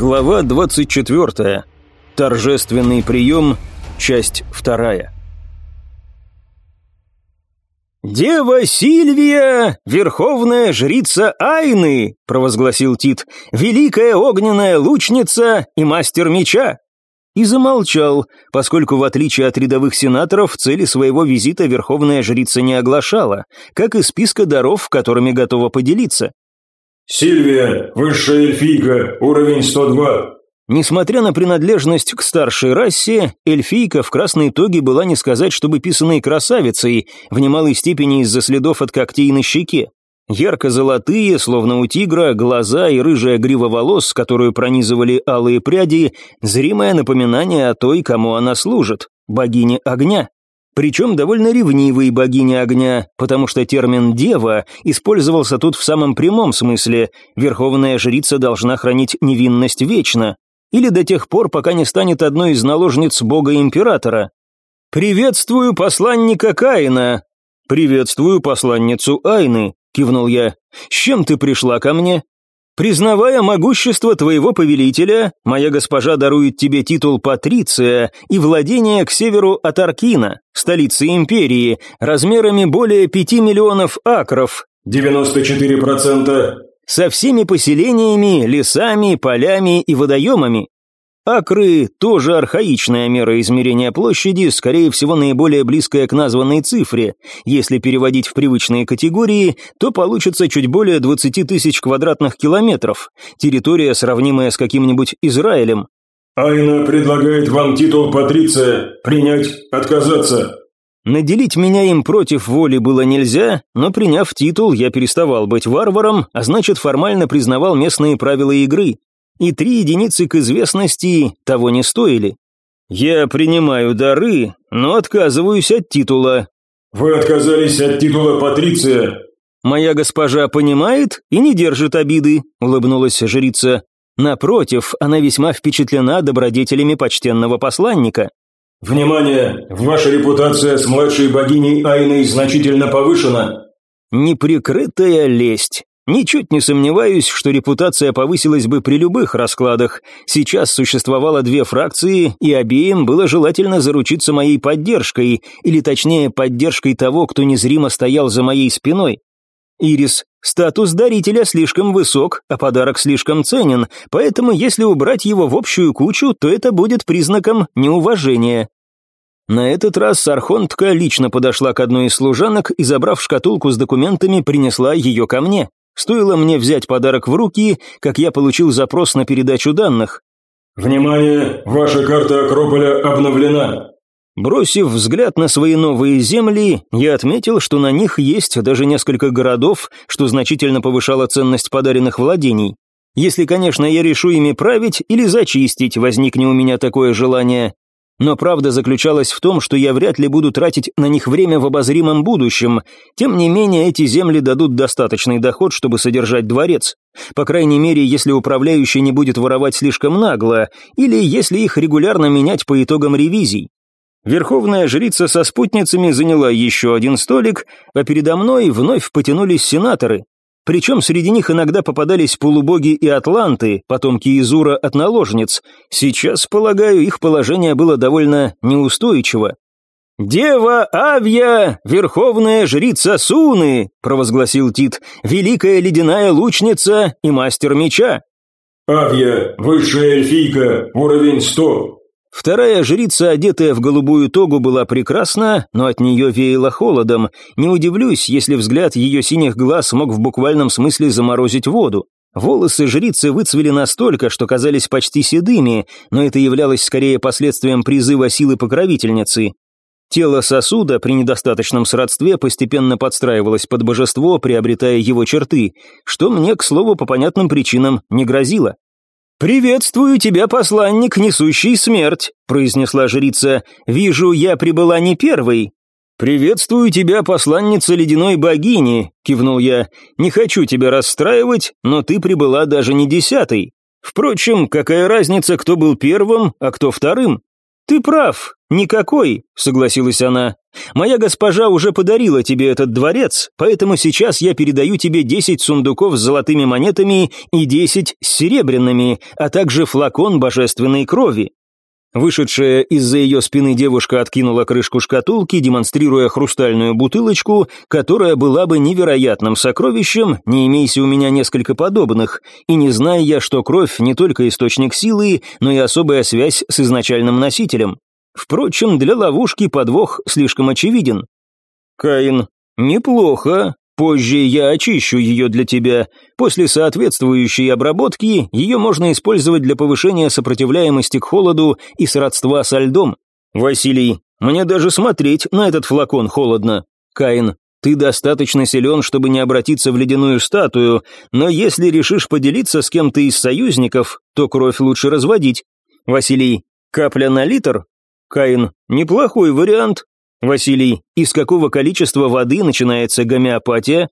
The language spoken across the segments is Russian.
Глава 24. Торжественный прием. Часть вторая. «Дева Сильвия, верховная жрица Айны», — провозгласил Тит, «великая огненная лучница и мастер меча». И замолчал, поскольку, в отличие от рядовых сенаторов, цели своего визита верховная жрица не оглашала, как и списка даров, которыми готова поделиться. «Сильвия, высшая эльфийка, уровень 102». Несмотря на принадлежность к старшей расе, эльфийка в красной тоге была не сказать, чтобы писаной красавицей, в немалой степени из-за следов от когтей на щеке. Ярко-золотые, словно у тигра, глаза и рыжая грива волос, которую пронизывали алые пряди, зримое напоминание о той, кому она служит, богине огня. Причем довольно ревнивой богини огня, потому что термин «дева» использовался тут в самом прямом смысле. Верховная жрица должна хранить невинность вечно. Или до тех пор, пока не станет одной из наложниц бога-императора. «Приветствую посланника Каина!» «Приветствую посланницу Айны», — кивнул я. «С чем ты пришла ко мне?» Признавая могущество твоего повелителя, моя госпожа дарует тебе титул Патриция и владение к северу от Аркина, столицы империи, размерами более пяти миллионов акров. 94%. Со всеми поселениями, лесами, полями и водоемами. Акры – тоже архаичная мера измерения площади, скорее всего, наиболее близкая к названной цифре. Если переводить в привычные категории, то получится чуть более 20 тысяч квадратных километров. Территория, сравнимая с каким-нибудь Израилем. «Айна предлагает вам титул Патриция. Принять, отказаться». Наделить меня им против воли было нельзя, но приняв титул, я переставал быть варваром, а значит формально признавал местные правила игры и три единицы к известности того не стоили. Я принимаю дары, но отказываюсь от титула. Вы отказались от титула Патриция. Моя госпожа понимает и не держит обиды, улыбнулась жрица. Напротив, она весьма впечатлена добродетелями почтенного посланника. «Внимание! Ваша репутация с младшей богиней Айной значительно повышена!» Неприкрытая лесть. Ничуть не сомневаюсь, что репутация повысилась бы при любых раскладах. Сейчас существовало две фракции, и обеим было желательно заручиться моей поддержкой, или точнее, поддержкой того, кто незримо стоял за моей спиной. Ирис, статус дарителя слишком высок, а подарок слишком ценен, поэтому если убрать его в общую кучу, то это будет признаком неуважения. На этот раз Архонтка лично подошла к одной из служанок и, забрав шкатулку с документами, принесла ее ко мне. Стоило мне взять подарок в руки, как я получил запрос на передачу данных. «Внимание! Ваша карта Акрополя обновлена!» Бросив взгляд на свои новые земли, я отметил, что на них есть даже несколько городов, что значительно повышало ценность подаренных владений. Если, конечно, я решу ими править или зачистить, возникне у меня такое желание. Но правда заключалась в том, что я вряд ли буду тратить на них время в обозримом будущем. Тем не менее, эти земли дадут достаточный доход, чтобы содержать дворец. По крайней мере, если управляющий не будет воровать слишком нагло, или если их регулярно менять по итогам ревизий. Верховная жрица со спутницами заняла еще один столик, а передо мной вновь потянулись сенаторы, причем среди них иногда попадались полубоги и атланты, потомки Изура от наложниц. Сейчас, полагаю, их положение было довольно неустойчиво. «Дева Авья, верховная жрица Суны», — провозгласил Тит, «великая ледяная лучница и мастер меча». «Авья, высшая эльфийка, уровень сто». Вторая жрица, одетая в голубую тогу, была прекрасна, но от нее веяло холодом. Не удивлюсь, если взгляд ее синих глаз мог в буквальном смысле заморозить воду. Волосы жрицы выцвели настолько, что казались почти седыми, но это являлось скорее последствием призыва силы покровительницы. Тело сосуда при недостаточном сродстве постепенно подстраивалось под божество, приобретая его черты, что мне, к слову, по понятным причинам не грозило. «Приветствую тебя, посланник, несущий смерть», — произнесла жрица. «Вижу, я прибыла не первой». «Приветствую тебя, посланница ледяной богини», — кивнул я. «Не хочу тебя расстраивать, но ты прибыла даже не десятой. Впрочем, какая разница, кто был первым, а кто вторым?» «Ты прав, никакой», — согласилась она. «Моя госпожа уже подарила тебе этот дворец, поэтому сейчас я передаю тебе десять сундуков с золотыми монетами и десять с серебряными, а также флакон божественной крови. Вышедшая из-за ее спины девушка откинула крышку шкатулки, демонстрируя хрустальную бутылочку, которая была бы невероятным сокровищем, не имейся у меня несколько подобных, и не зная я, что кровь не только источник силы, но и особая связь с изначальным носителем. Впрочем, для ловушки подвох слишком очевиден. Каин, неплохо, Позже я очищу ее для тебя. После соответствующей обработки ее можно использовать для повышения сопротивляемости к холоду и сродства со льдом. Василий, мне даже смотреть на этот флакон холодно. Каин, ты достаточно силен, чтобы не обратиться в ледяную статую, но если решишь поделиться с кем-то из союзников, то кровь лучше разводить. Василий, капля на литр? Каин, неплохой вариант, Василий, из какого количества воды начинается гомеопатия?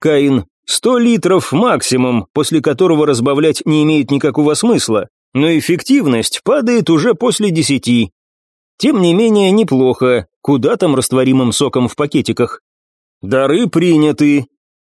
Каин, сто литров максимум, после которого разбавлять не имеет никакого смысла, но эффективность падает уже после десяти. Тем не менее, неплохо, куда там растворимым соком в пакетиках. Дары приняты,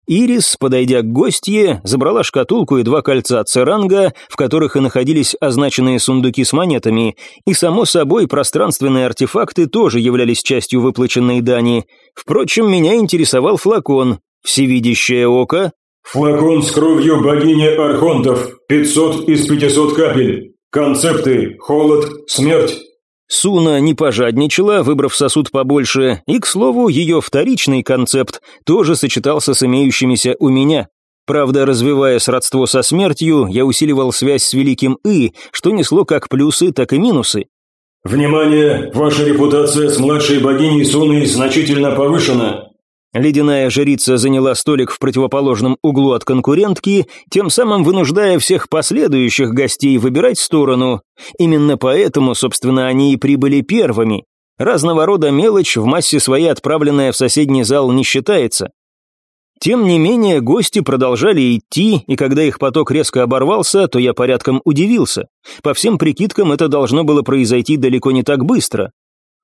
Ирис, подойдя к гостье, забрала шкатулку и два кольца церанга, в которых и находились означенные сундуки с монетами, и, само собой, пространственные артефакты тоже являлись частью выплаченной дани. Впрочем, меня интересовал флакон. Всевидящее око. «Флакон с кровью богини Архонтов, 500 из 500 капель. Концепты, холод, смерть, Суна не пожадничала, выбрав сосуд побольше, и, к слову, ее вторичный концепт тоже сочетался с имеющимися у меня. Правда, развивая сродство со смертью, я усиливал связь с великим И, что несло как плюсы, так и минусы. «Внимание! Ваша репутация с младшей богиней Суной значительно повышена. Ледяная жрица заняла столик в противоположном углу от конкурентки, тем самым вынуждая всех последующих гостей выбирать сторону. Именно поэтому, собственно, они и прибыли первыми. Разного рода мелочь в массе своей отправленная в соседний зал не считается. Тем не менее, гости продолжали идти, и когда их поток резко оборвался, то я порядком удивился. По всем прикидкам, это должно было произойти далеко не так быстро.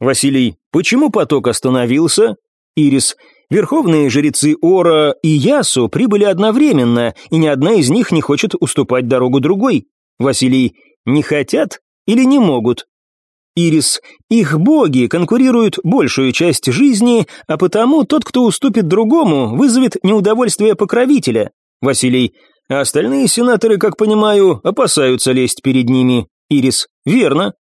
«Василий, почему поток остановился?» Ирис, Верховные жрецы Ора и Ясу прибыли одновременно, и ни одна из них не хочет уступать дорогу другой. Василий, не хотят или не могут? Ирис, их боги конкурируют большую часть жизни, а потому тот, кто уступит другому, вызовет неудовольствие покровителя. Василий, а остальные сенаторы, как понимаю, опасаются лезть перед ними. Ирис, верно.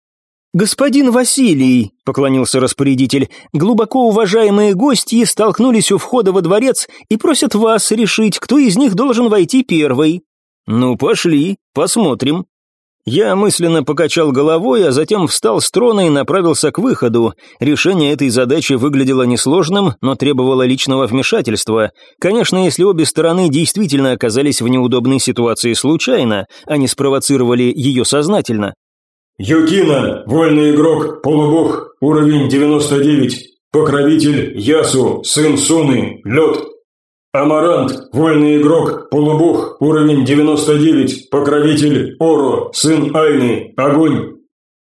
«Господин Василий», — поклонился распорядитель, «глубоко уважаемые гости столкнулись у входа во дворец и просят вас решить, кто из них должен войти первый». «Ну, пошли, посмотрим». Я мысленно покачал головой, а затем встал с трона и направился к выходу. Решение этой задачи выглядело несложным, но требовало личного вмешательства. Конечно, если обе стороны действительно оказались в неудобной ситуации случайно, а не спровоцировали ее сознательно. Юкина, вольный игрок, полубог, уровень 99. Покровитель Ясу, сын Суны, лед. Амарант, вольный игрок, полубог, уровень 99. Покровитель Оро, сын Айны, огонь.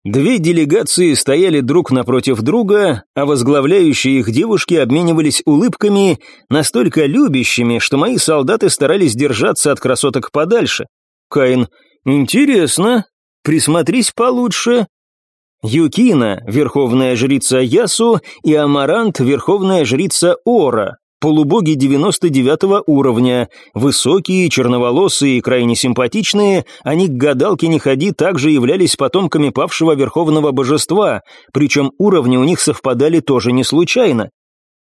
Две делегации стояли друг напротив друга, а возглавляющие их девушки обменивались улыбками, настолько любящими, что мои солдаты старались держаться от красоток подальше. Каин, интересно, Присмотрись получше. Юкина, верховная жрица Ясу, и Амарант, верховная жрица Ора, полубоги 99 уровня, высокие, черноволосые крайне симпатичные, они к гадалке не ходи также являлись потомками павшего верховного божества, причем уровни у них совпадали тоже не случайно.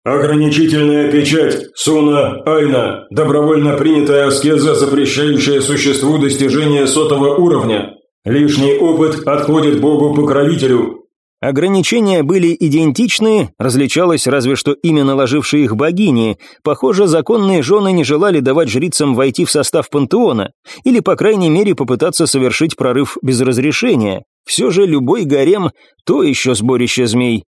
Ограничительная печать. Суна Айна. Добровольно принятая аскеза, запрещающая существу достижение сотого уровня. Лишний опыт отходит богу-покровителю. Ограничения были идентичны, различалось разве что имя наложившей их богини. Похоже, законные жены не желали давать жрицам войти в состав пантеона, или, по крайней мере, попытаться совершить прорыв без разрешения. Все же любой гарем – то еще сборище змей.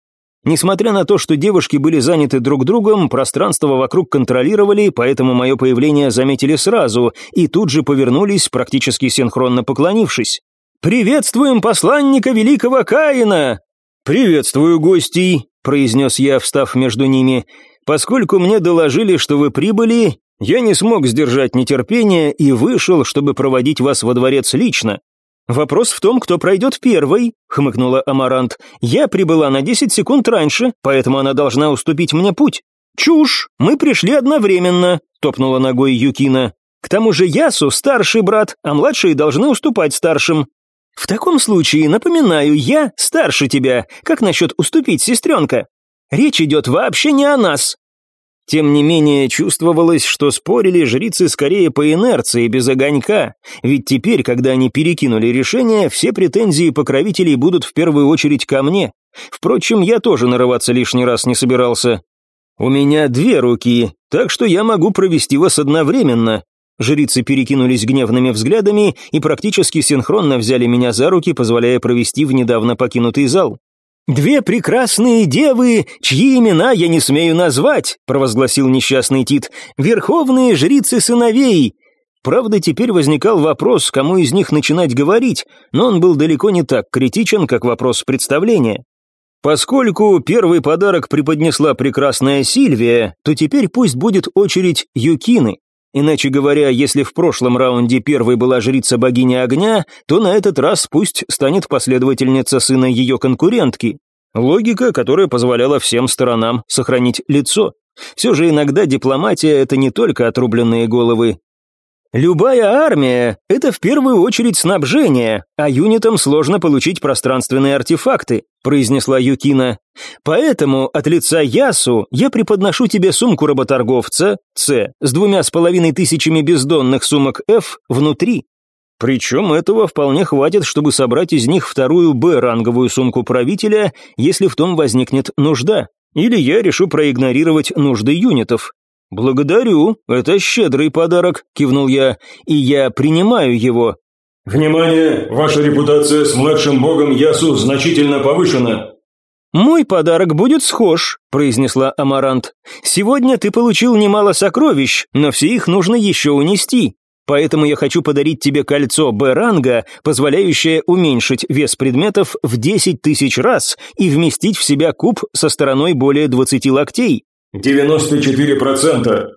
Несмотря на то, что девушки были заняты друг другом, пространство вокруг контролировали, поэтому мое появление заметили сразу и тут же повернулись, практически синхронно поклонившись. «Приветствуем посланника великого Каина!» «Приветствую гостей», – произнес я, встав между ними. «Поскольку мне доложили, что вы прибыли, я не смог сдержать нетерпение и вышел, чтобы проводить вас во дворец лично. «Вопрос в том, кто пройдет первый», — хмыкнула Амарант. «Я прибыла на десять секунд раньше, поэтому она должна уступить мне путь». «Чушь! Мы пришли одновременно», — топнула ногой Юкина. «К тому же Ясу старший брат, а младшие должны уступать старшим». «В таком случае, напоминаю, я старше тебя. Как насчет уступить, сестренка?» «Речь идет вообще не о нас», тем не менее, чувствовалось, что спорили жрицы скорее по инерции, без огонька, ведь теперь, когда они перекинули решение, все претензии покровителей будут в первую очередь ко мне. Впрочем, я тоже нарываться лишний раз не собирался. «У меня две руки, так что я могу провести вас одновременно». Жрицы перекинулись гневными взглядами и практически синхронно взяли меня за руки, позволяя провести в недавно покинутый зал. «Две прекрасные девы, чьи имена я не смею назвать», провозгласил несчастный Тит, «верховные жрицы сыновей». Правда, теперь возникал вопрос, кому из них начинать говорить, но он был далеко не так критичен, как вопрос представления. Поскольку первый подарок преподнесла прекрасная Сильвия, то теперь пусть будет очередь Юкины. Иначе говоря, если в прошлом раунде первой была жрица богини огня, то на этот раз пусть станет последовательница сына ее конкурентки. Логика, которая позволяла всем сторонам сохранить лицо. Все же иногда дипломатия – это не только отрубленные головы, Любая армия – это в первую очередь снабжение, а юнитам сложно получить пространственные артефакты, произнесла Юкина. Поэтому от лица Ясу я преподношу тебе сумку работорговца С с двумя с половиной тысячами бездонных сумок F внутри. Причем этого вполне хватит, чтобы собрать из них вторую Б-ранговую сумку правителя, если в том возникнет нужда. Или я решу проигнорировать нужды юнитов. «Благодарю, это щедрый подарок», — кивнул я, — «и я принимаю его». «Внимание! Ваша репутация с младшим богом Ясу значительно повышена». «Мой подарок будет схож», — произнесла Амарант. «Сегодня ты получил немало сокровищ, но все их нужно еще унести. Поэтому я хочу подарить тебе кольцо Б-ранга, позволяющее уменьшить вес предметов в 10 тысяч раз и вместить в себя куб со стороной более 20 локтей. 94%.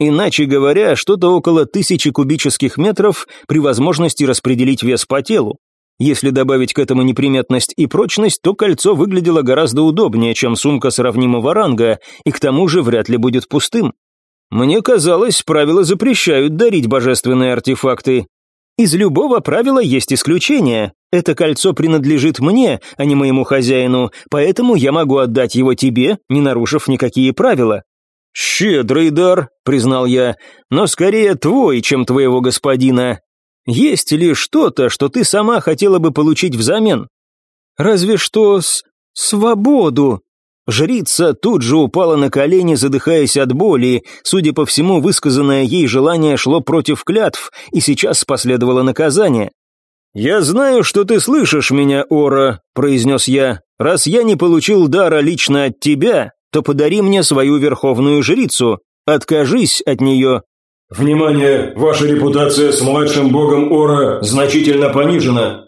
Иначе говоря, что-то около тысячи кубических метров при возможности распределить вес по телу. Если добавить к этому неприметность и прочность, то кольцо выглядело гораздо удобнее, чем сумка сравнимого ранга, и к тому же вряд ли будет пустым. Мне казалось, правила запрещают дарить божественные артефакты. Из любого правила есть исключение. Это кольцо принадлежит мне, а не моему хозяину, поэтому я могу отдать его тебе, не нарушив никакие правила». «Щедрый дар», — признал я, — «но скорее твой, чем твоего господина. Есть ли что-то, что ты сама хотела бы получить взамен?» «Разве что с... свободу», Жрица тут же упала на колени, задыхаясь от боли. Судя по всему, высказанное ей желание шло против клятв, и сейчас последовало наказание. «Я знаю, что ты слышишь меня, Ора», — произнес я. «Раз я не получил дара лично от тебя, то подари мне свою верховную жрицу. Откажись от нее». «Внимание! Ваша репутация с младшим богом Ора значительно понижена.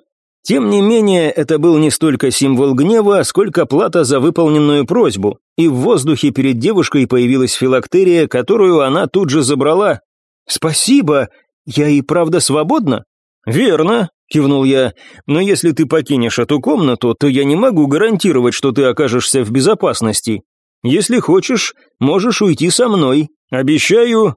Тем не менее, это был не столько символ гнева, сколько плата за выполненную просьбу, и в воздухе перед девушкой появилась филактерия, которую она тут же забрала. «Спасибо! Я и правда свободна?» «Верно», — кивнул я, «но если ты покинешь эту комнату, то я не могу гарантировать, что ты окажешься в безопасности. Если хочешь, можешь уйти со мной. Обещаю,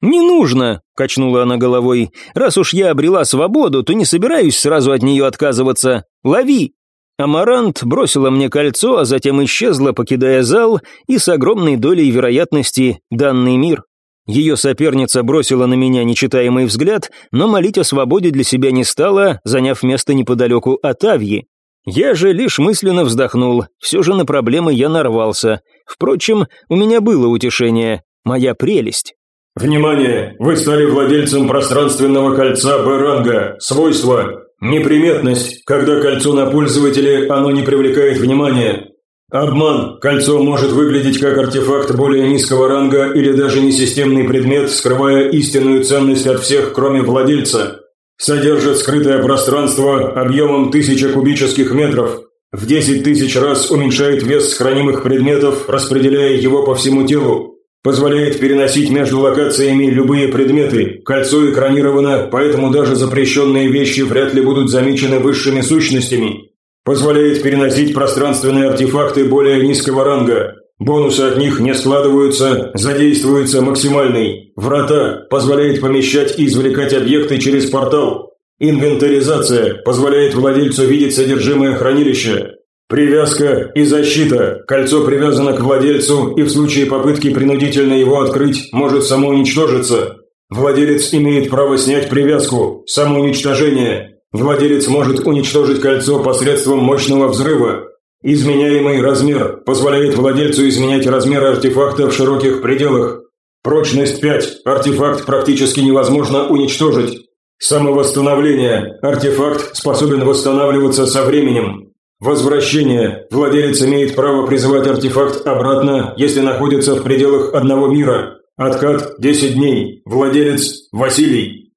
«Не нужно», — качнула она головой. «Раз уж я обрела свободу, то не собираюсь сразу от нее отказываться. Лови!» Амарант бросила мне кольцо, а затем исчезла, покидая зал, и с огромной долей вероятности данный мир. Ее соперница бросила на меня нечитаемый взгляд, но молить о свободе для себя не стала, заняв место неподалеку от Авьи. Я же лишь мысленно вздохнул, все же на проблемы я нарвался. Впрочем, у меня было утешение, моя прелесть. Внимание! Вы стали владельцем пространственного кольца Б-ранга. Свойства. Неприметность. Когда кольцо на пользователе, оно не привлекает внимания. Обман. Кольцо может выглядеть как артефакт более низкого ранга или даже несистемный предмет, скрывая истинную ценность от всех, кроме владельца. Содержит скрытое пространство объемом 1000 кубических метров. В 10 тысяч раз уменьшает вес хранимых предметов, распределяя его по всему телу. Позволяет переносить между локациями любые предметы. Кольцо экранировано, поэтому даже запрещенные вещи вряд ли будут замечены высшими сущностями. Позволяет переносить пространственные артефакты более низкого ранга. Бонусы от них не складываются, задействуется максимальный. Врата позволяет помещать и извлекать объекты через портал. Инвентаризация позволяет владельцу видеть содержимое хранилища. Привязка и защита. Кольцо привязано к владельцу и в случае попытки принудительно его открыть может самоуничтожиться. Владелец имеет право снять привязку. Самоуничтожение. Владелец может уничтожить кольцо посредством мощного взрыва. Изменяемый размер позволяет владельцу изменять размеры артефакта в широких пределах. Прочность 5. Артефакт практически невозможно уничтожить. Самовосстановление. Артефакт способен восстанавливаться со временем. Возвращение. Владелец имеет право призывать артефакт обратно, если находится в пределах одного мира. Откат 10 дней. Владелец Василий.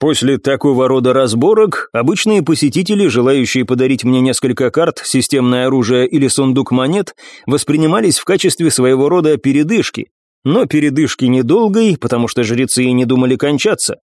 После такого рода разборок обычные посетители, желающие подарить мне несколько карт, системное оружие или сундук монет, воспринимались в качестве своего рода передышки. Но передышки недолгой, потому что жрецы и не думали кончаться.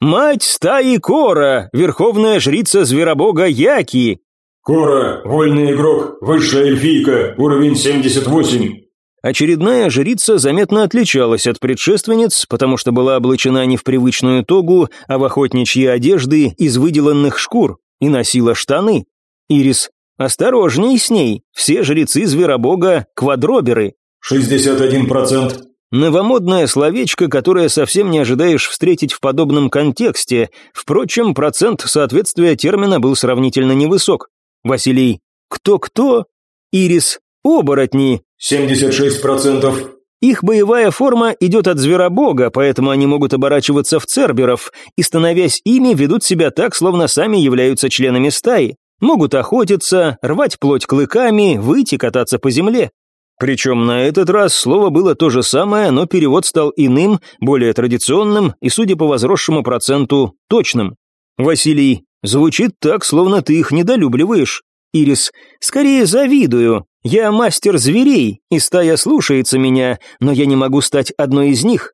«Мать стаи Кора, верховная жрица зверобога Яки, Кора, вольный игрок, высшая эльфийка, уровень 78. Очередная жрица заметно отличалась от предшественниц, потому что была облачена не в привычную тогу, а в охотничьи одежды из выделанных шкур и носила штаны. Ирис, осторожней с ней, все жрецы зверобога – квадроберы. 61%. Новомодное словечко, которое совсем не ожидаешь встретить в подобном контексте. Впрочем, процент соответствия термина был сравнительно невысок. Василий. Кто-кто? Ирис. Оборотни. 76%. Их боевая форма идет от зверобога, поэтому они могут оборачиваться в церберов, и, становясь ими, ведут себя так, словно сами являются членами стаи. Могут охотиться, рвать плоть клыками, выйти кататься по земле. Причем на этот раз слово было то же самое, но перевод стал иным, более традиционным и, судя по возросшему проценту, точным. Василий, Звучит так, словно ты их недолюбливаешь. Ирис, скорее завидую. Я мастер зверей, и стая слушается меня, но я не могу стать одной из них.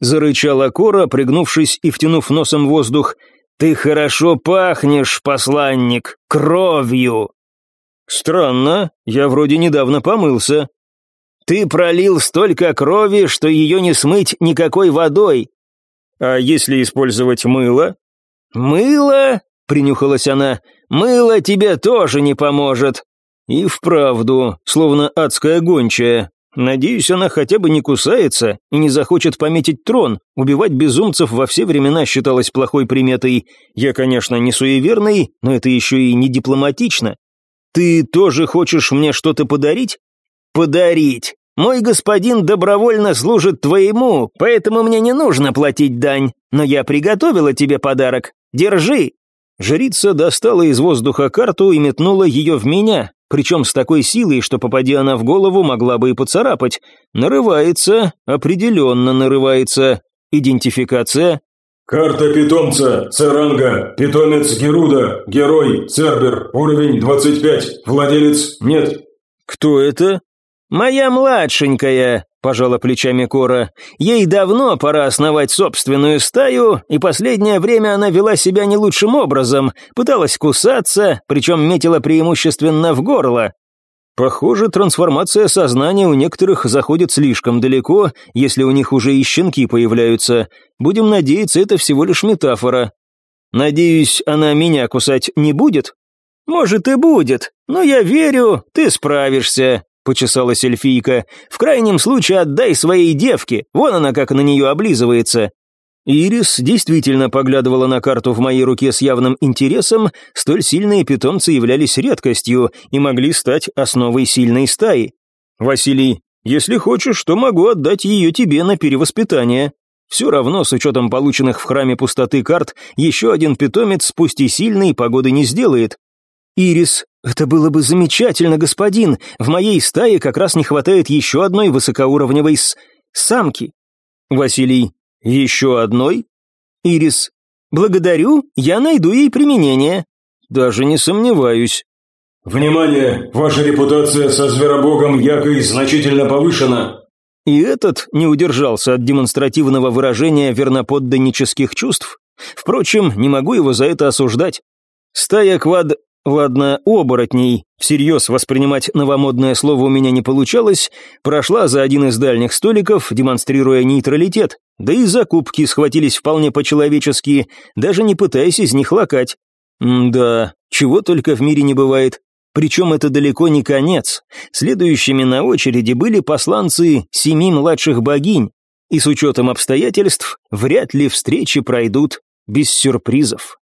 Зарычала Кора, пригнувшись и втянув носом воздух. Ты хорошо пахнешь, посланник, кровью. Странно, я вроде недавно помылся. Ты пролил столько крови, что ее не смыть никакой водой. А если использовать мыло? «Мыло?» — принюхалась она. «Мыло тебе тоже не поможет». И вправду, словно адская гончая. Надеюсь, она хотя бы не кусается и не захочет пометить трон. Убивать безумцев во все времена считалось плохой приметой. Я, конечно, не суеверный, но это еще и не дипломатично. Ты тоже хочешь мне что-то подарить? Подарить. Мой господин добровольно служит твоему, поэтому мне не нужно платить дань. Но я приготовила тебе подарок. Держи!» Жрица достала из воздуха карту и метнула ее в меня, причем с такой силой, что, попади она в голову, могла бы и поцарапать. Нарывается, определенно нарывается. Идентификация. «Карта питомца, Церанга, питомец Геруда, герой, Цербер, уровень 25, владелец нет». «Кто это?» «Моя младшенькая», пожала плечами Кора. Ей давно пора основать собственную стаю, и последнее время она вела себя не лучшим образом, пыталась кусаться, причем метила преимущественно в горло. Похоже, трансформация сознания у некоторых заходит слишком далеко, если у них уже и щенки появляются. Будем надеяться, это всего лишь метафора. Надеюсь, она меня кусать не будет? Может и будет, но я верю, ты справишься. — почесалась эльфийка. «В крайнем случае отдай своей девке, вон она как на нее облизывается». Ирис действительно поглядывала на карту в моей руке с явным интересом, столь сильные питомцы являлись редкостью и могли стать основой сильной стаи. «Василий, если хочешь, то могу отдать ее тебе на перевоспитание. Все равно, с учетом полученных в храме пустоты карт, еще один питомец, пусть и сильный, погоды не сделает. «Ирис, это было бы замечательно, господин. В моей стае как раз не хватает еще одной высокоуровневой с... самки». Василий, «Еще одной?» Ирис, «Благодарю, я найду ей применение». Даже не сомневаюсь. «Внимание! Ваша репутация со зверобогом Якой значительно повышена!» И этот не удержался от демонстративного выражения верноподданнических чувств. Впрочем, не могу его за это осуждать. Стая квад... Ладно, оборотней, всерьез воспринимать новомодное слово у меня не получалось, прошла за один из дальних столиков, демонстрируя нейтралитет, да и закупки схватились вполне по-человечески, даже не пытаясь из них лакать. М да, чего только в мире не бывает. Причем это далеко не конец. Следующими на очереди были посланцы семи младших богинь, и с учетом обстоятельств вряд ли встречи пройдут без сюрпризов.